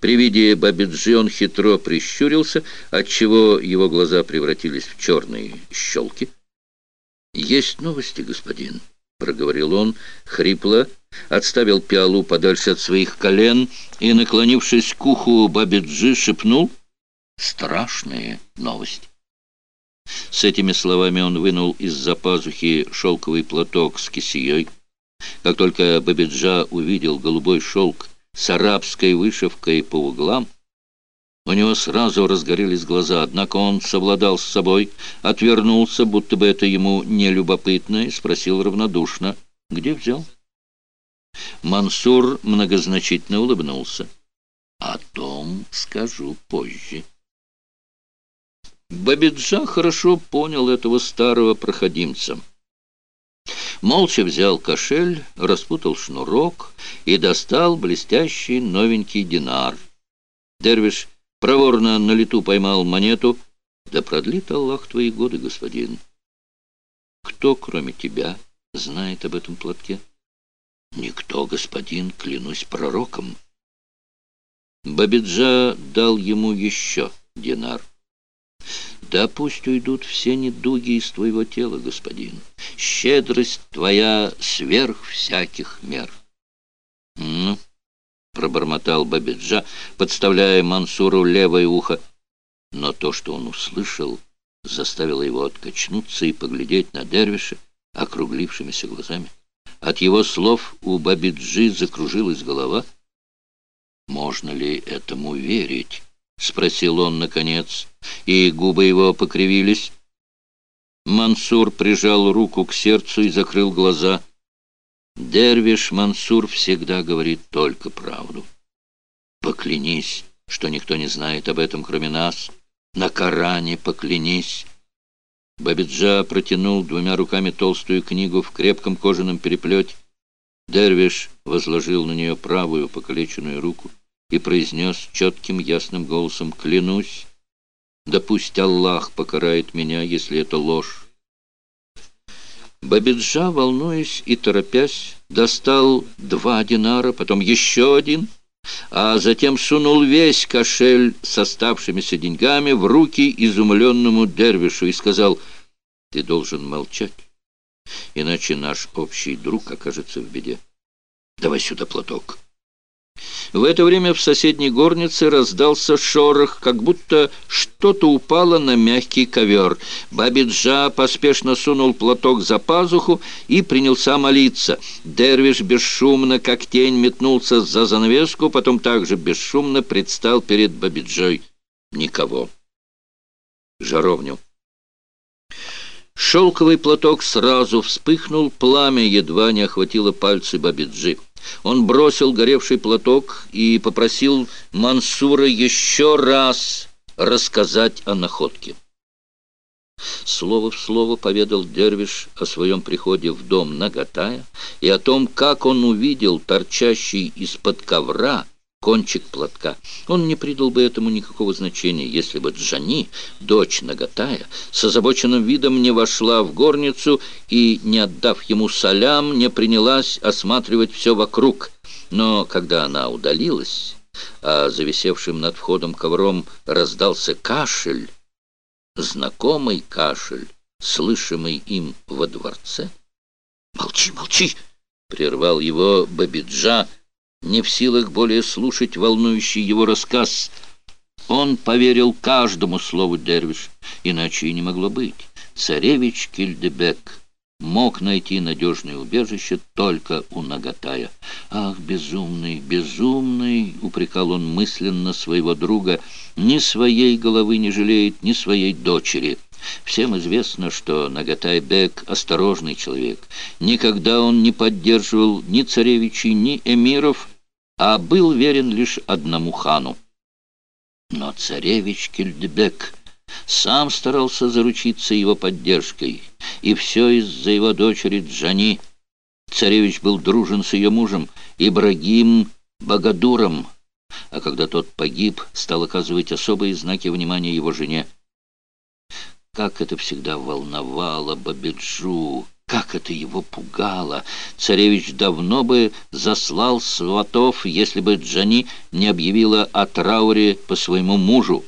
При виде Бабиджи он хитро прищурился, отчего его глаза превратились в черные щелки. «Есть новости, господин», — проговорил он, хрипло, отставил пиалу подальше от своих колен и, наклонившись к уху Бабиджи, шепнул «Страшные новости». С этими словами он вынул из-за пазухи шелковый платок с кисеей. Как только Бабиджа увидел голубой шелк с арабской вышивкой по углам, у него сразу разгорелись глаза, однако он совладал с собой, отвернулся, будто бы это ему не любопытно, и спросил равнодушно, где взял. Мансур многозначительно улыбнулся. «О том скажу позже». Бабиджа хорошо понял этого старого проходимца. Молча взял кошель, распутал шнурок и достал блестящий новенький динар. Дервиш проворно на лету поймал монету. «Да продлит Аллах твои годы, господин!» «Кто, кроме тебя, знает об этом платке?» «Никто, господин, клянусь пророком!» Бабиджа дал ему еще динар. Да пусть уйдут все недуги из твоего тела, господин. Щедрость твоя сверх всяких мер. Ну, пробормотал Бабиджа, подставляя Мансуру левое ухо. Но то, что он услышал, заставило его откачнуться и поглядеть на Дервиша округлившимися глазами. От его слов у Бабиджи закружилась голова. Можно ли этому верить? — спросил он наконец, и губы его покривились. Мансур прижал руку к сердцу и закрыл глаза. Дервиш Мансур всегда говорит только правду. Поклянись, что никто не знает об этом, кроме нас. На Коране поклянись. Бабиджа протянул двумя руками толстую книгу в крепком кожаном переплете. Дервиш возложил на нее правую покалеченную руку и произнес четким ясным голосом «Клянусь, да пусть Аллах покарает меня, если это ложь». Бабиджа, волнуясь и торопясь, достал два динара, потом еще один, а затем сунул весь кошель с оставшимися деньгами в руки изумленному дервишу и сказал «Ты должен молчать, иначе наш общий друг окажется в беде. Давай сюда платок». В это время в соседней горнице раздался шорох, как будто что-то упало на мягкий ковер. Бабиджа поспешно сунул платок за пазуху и принялся молиться. Дервиш бесшумно, как тень, метнулся за занавеску, потом также бесшумно предстал перед Бабиджой. Никого. Жаровню. Шелковый платок сразу вспыхнул, пламя едва не охватило пальцы Бабиджи. Он бросил горевший платок и попросил Мансура еще раз рассказать о находке. Слово в слово поведал Дервиш о своем приходе в дом Нагатая и о том, как он увидел торчащий из-под ковра кончик платка. Он не придал бы этому никакого значения, если бы Джани, дочь Нагатая, с озабоченным видом не вошла в горницу и, не отдав ему салям, не принялась осматривать все вокруг. Но когда она удалилась, а зависевшим над входом ковром раздался кашель, знакомый кашель, слышимый им во дворце. «Молчи, молчи!» — прервал его Бабиджа, — не в силах более слушать волнующий его рассказ. Он поверил каждому слову Дервиш, иначе и не могло быть. Царевич Кильдебек мог найти надежное убежище только у Нагатая. «Ах, безумный, безумный!» — упрекал он мысленно своего друга. «Ни своей головы не жалеет, ни своей дочери». Всем известно, что Нагатай-бек — осторожный человек. Никогда он не поддерживал ни царевичей, ни эмиров, а был верен лишь одному хану. Но царевич Кильдебек сам старался заручиться его поддержкой, и все из-за его дочери Джани. Царевич был дружен с ее мужем, Ибрагим Багадуром, а когда тот погиб, стал оказывать особые знаки внимания его жене. Как это всегда волновало Бабиджу! Как это его пугало! Царевич давно бы заслал сватов, если бы Джани не объявила о трауре по своему мужу.